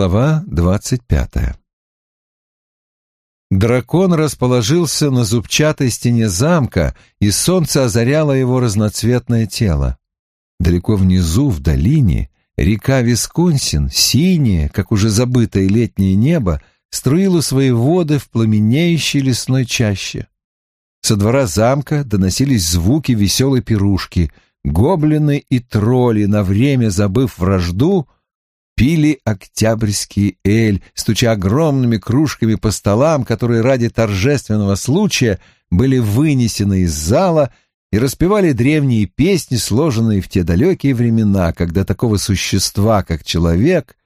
Глава двадцать пятая Дракон расположился на зубчатой стене замка, и солнце озаряло его разноцветное тело. Далеко внизу, в долине, река Висконсин, синяя, как уже забытое летнее небо, струила свои воды в пламенеющей лесной чаще. Со двора замка доносились звуки веселой пирушки. Гоблины и тролли, на время забыв вражду, пили октябрьский эль, стуча огромными кружками по столам, которые ради торжественного случая были вынесены из зала и распевали древние песни, сложенные в те далекие времена, когда такого существа, как человек,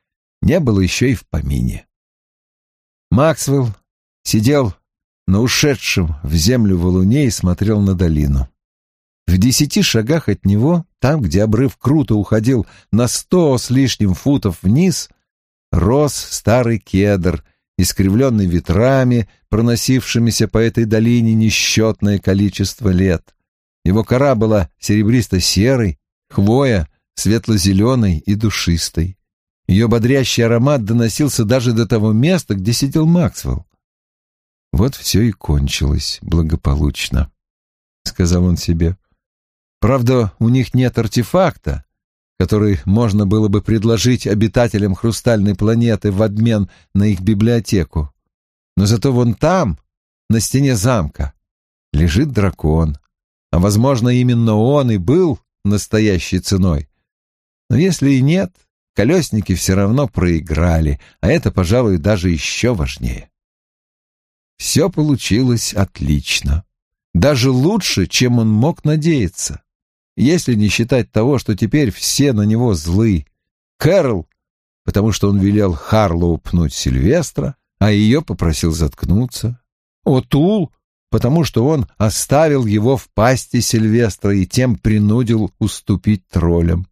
не было еще и в помине. Максвелл сидел на ушедшем в землю валуне и смотрел на долину. В десяти шагах от него, там, где обрыв круто уходил на сто с лишним футов вниз, рос старый кедр, искривленный ветрами, проносившимися по этой долине несчетное количество лет. Его кора была серебристо-серой, хвоя светло-зеленой и душистой. Ее бодрящий аромат доносился даже до того места, где сидел Максвелл. Вот все и кончилось благополучно, — сказал он себе. Правда, у них нет артефакта, который можно было бы предложить обитателям хрустальной планеты в обмен на их библиотеку. Но зато вон там, на стене замка, лежит дракон. А, возможно, именно он и был настоящей ценой. Но если и нет, колесники все равно проиграли, а это, пожалуй, даже еще важнее. Все получилось отлично. Даже лучше, чем он мог надеяться. Если не считать того, что теперь все на него злы. Кэрол, потому что он велел Харлоу пнуть Сильвестра, а ее попросил заткнуться. Отул, потому что он оставил его в пасти Сильвестра и тем принудил уступить троллям.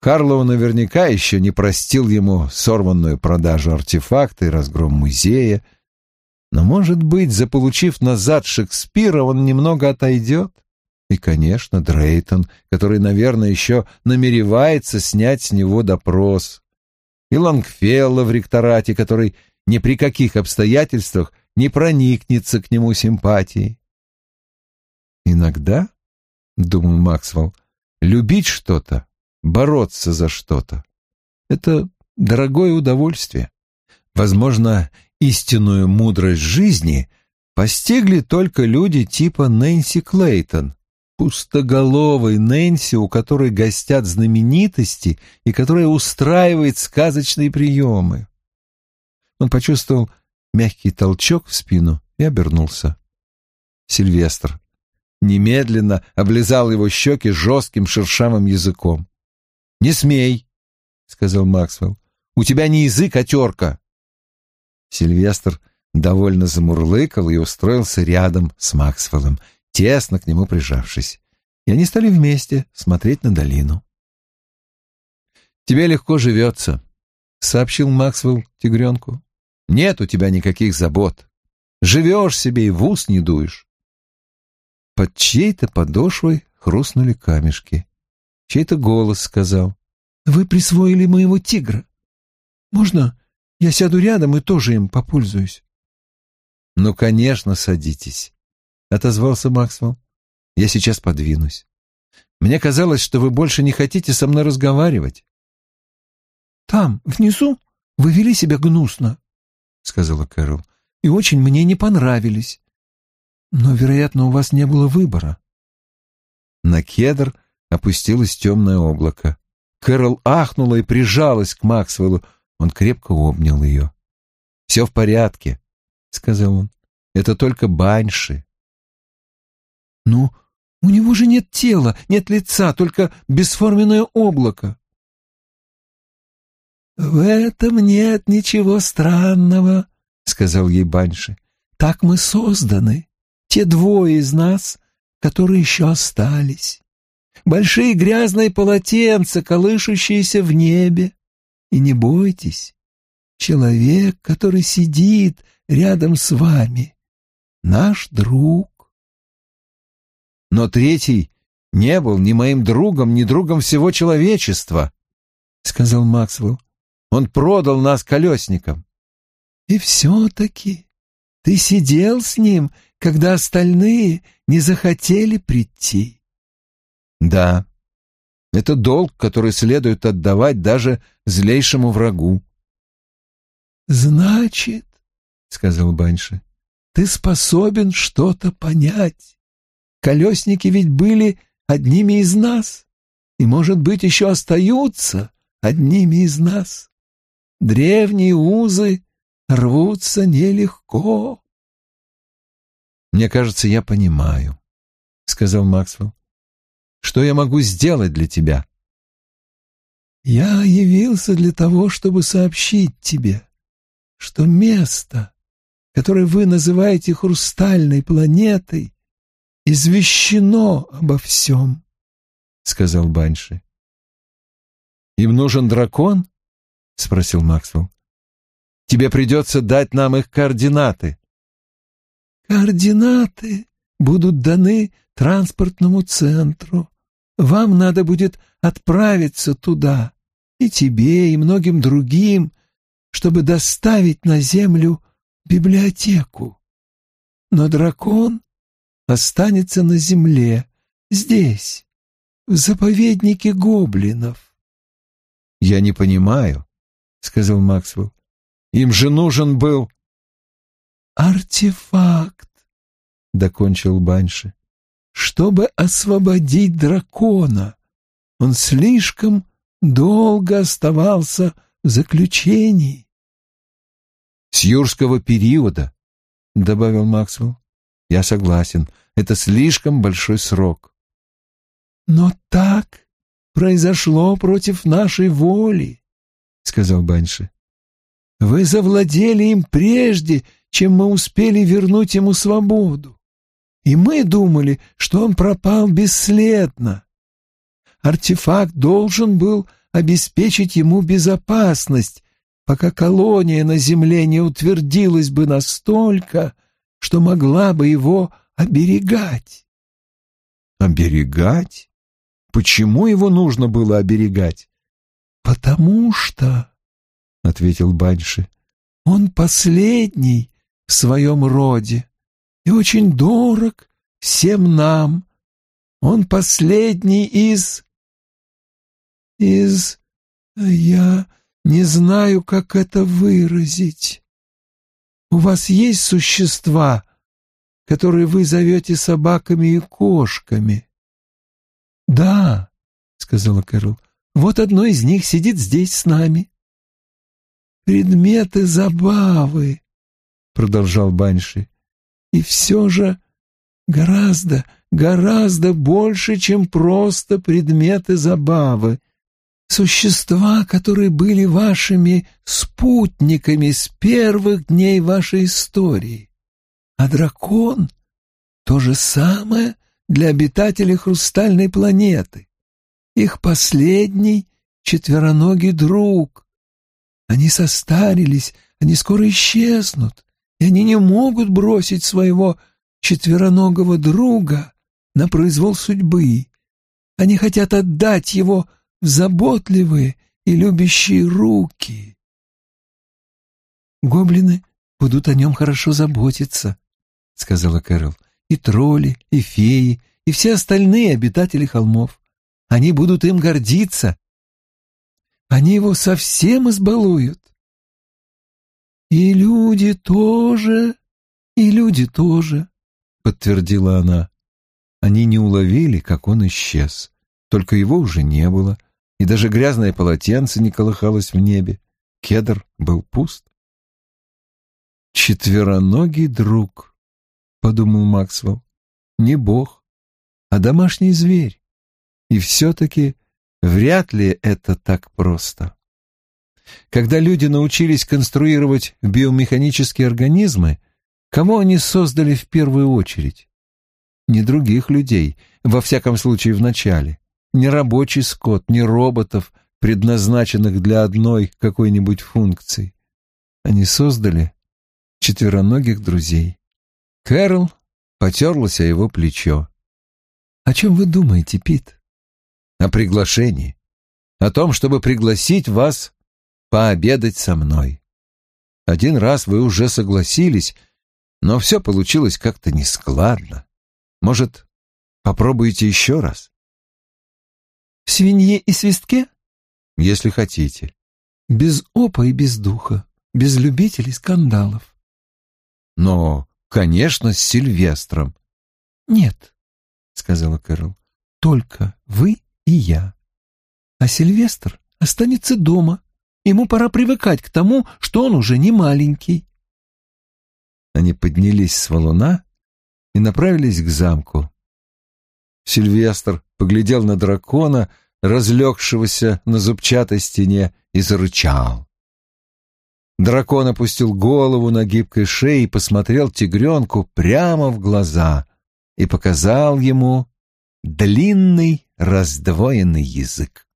Карлоу наверняка еще не простил ему сорванную продажу артефакта и разгром музея, но, может быть, заполучив назад Шекспира, он немного отойдет. И, конечно, Дрейтон, который, наверное, еще намеревается снять с него допрос. И Лангфелла в ректорате, который ни при каких обстоятельствах не проникнется к нему симпатией. Иногда, — думал Максвелл, — любить что-то, бороться за что-то — это дорогое удовольствие. Возможно, истинную мудрость жизни постигли только люди типа Нэнси Клейтон, пустоголовой Нэнси, у которой гостят знаменитости и которая устраивает сказочные приемы. Он почувствовал мягкий толчок в спину и обернулся. Сильвестр немедленно облизал его щеки жестким шершавым языком. «Не смей!» — сказал Максвелл. «У тебя не язык, а терка!» Сильвестр довольно замурлыкал и устроился рядом с Максвеллом, тесно к нему прижавшись. И они стали вместе смотреть на долину. «Тебе легко живется», — сообщил Максвелл тигренку. «Нет у тебя никаких забот. Живешь себе и в ус не дуешь». Под чьей-то подошвой хрустнули камешки. Чей-то голос сказал. «Вы присвоили моего тигра. Можно я сяду рядом и тоже им попользуюсь?» «Ну, конечно, садитесь», — отозвался Максвелл. «Я сейчас подвинусь. Мне казалось, что вы больше не хотите со мной разговаривать». «Там, внизу, вы вели себя гнусно», — сказала Кэрол, — «и очень мне не понравились. Но, вероятно, у вас не было выбора». На кедр опустилось темное облако. Кэрол ахнула и прижалась к Максвеллу. Он крепко обнял ее. «Все в порядке», — сказал он. «Это только баньши». «Ну, у него же нет тела, нет лица, только бесформенное облако». «В этом нет ничего странного», — сказал ей Банши. «Так мы созданы, те двое из нас, которые еще остались. Большие грязные полотенца, колышущиеся в небе. И не бойтесь, человек, который сидит рядом с вами, наш друг. Но третий не был ни моим другом, ни другом всего человечества, — сказал Максвелл. Он продал нас колесникам. И все-таки ты сидел с ним, когда остальные не захотели прийти. Да, это долг, который следует отдавать даже злейшему врагу. Значит, — сказал Банши, — ты способен что-то понять. Колесники ведь были одними из нас, и, может быть, еще остаются одними из нас. Древние узы рвутся нелегко. «Мне кажется, я понимаю», — сказал Максвелл. «Что я могу сделать для тебя?» «Я явился для того, чтобы сообщить тебе, что место, которое вы называете хрустальной планетой, извещено обо всем», — сказал Банши. «Им нужен дракон?» — спросил Максвелл. «Тебе придется дать нам их координаты». «Координаты будут даны транспортному центру. Вам надо будет отправиться туда, и тебе, и многим другим, чтобы доставить на землю библиотеку. Но дракон останется на земле, здесь, в заповеднике гоблинов. «Я не понимаю», — сказал Максвелл. «Им же нужен был...» «Артефакт», — докончил Банши, — «чтобы освободить дракона. Он слишком долго оставался в заключении». «С юрского периода», — добавил Максвелл. «Я согласен, это слишком большой срок». «Но так произошло против нашей воли», — сказал Банши. «Вы завладели им прежде, чем мы успели вернуть ему свободу. И мы думали, что он пропал бесследно. Артефакт должен был обеспечить ему безопасность, пока колония на земле не утвердилась бы настолько, что могла бы его оберегать. Оберегать? Почему его нужно было оберегать? «Потому что», — ответил Банши, — «он последний в своем роде и очень дорог всем нам. Он последний из... из... я не знаю, как это выразить. У вас есть существа, которые вы зовете собаками и кошками?» «Да», — сказала Кэрол, — «вот одно из них сидит здесь с нами». «Предметы забавы», — продолжал Банши, — «и все же гораздо, гораздо больше, чем просто предметы забавы. Существа, которые были вашими спутниками с первых дней вашей истории. А дракон — то же самое — для обитателей хрустальной планеты. Их последний четвероногий друг. Они состарились, они скоро исчезнут, и они не могут бросить своего четвероногого друга на произвол судьбы. Они хотят отдать его в заботливые и любящие руки. «Гоблины будут о нем хорошо заботиться», — сказала Кэрол и тролли, и феи, и все остальные обитатели холмов. Они будут им гордиться. Они его совсем избалуют. И люди тоже, и люди тоже, подтвердила она. Они не уловили, как он исчез. Только его уже не было, и даже грязное полотенце не колыхалось в небе. Кедр был пуст. Четвероногий друг, — подумал Максвелл. «Не бог, а домашний зверь. И все-таки вряд ли это так просто». Когда люди научились конструировать биомеханические организмы, кого они создали в первую очередь? Не других людей, во всяком случае в начале. Не рабочий скот, не роботов, предназначенных для одной какой-нибудь функции. Они создали четвероногих друзей. Кэрол потерлась о его плечо. «О чем вы думаете, Пит?» «О приглашении. О том, чтобы пригласить вас пообедать со мной. Один раз вы уже согласились, но все получилось как-то нескладно. Может, попробуете еще раз? В свинье и свистке? Если хотите. Без опа и без духа, без любителей скандалов. Но, конечно, с Сильвестром. Нет, сказала Кэрол, только вы и я. А Сильвестр останется дома. Ему пора привыкать к тому, что он уже не маленький. Они поднялись с валуна и направились к замку. Сильвестр поглядел на дракона, разлегшегося на зубчатой стене, и зарычал. Дракон опустил голову на гибкой шее и посмотрел тигренку прямо в глаза и показал ему длинный раздвоенный язык.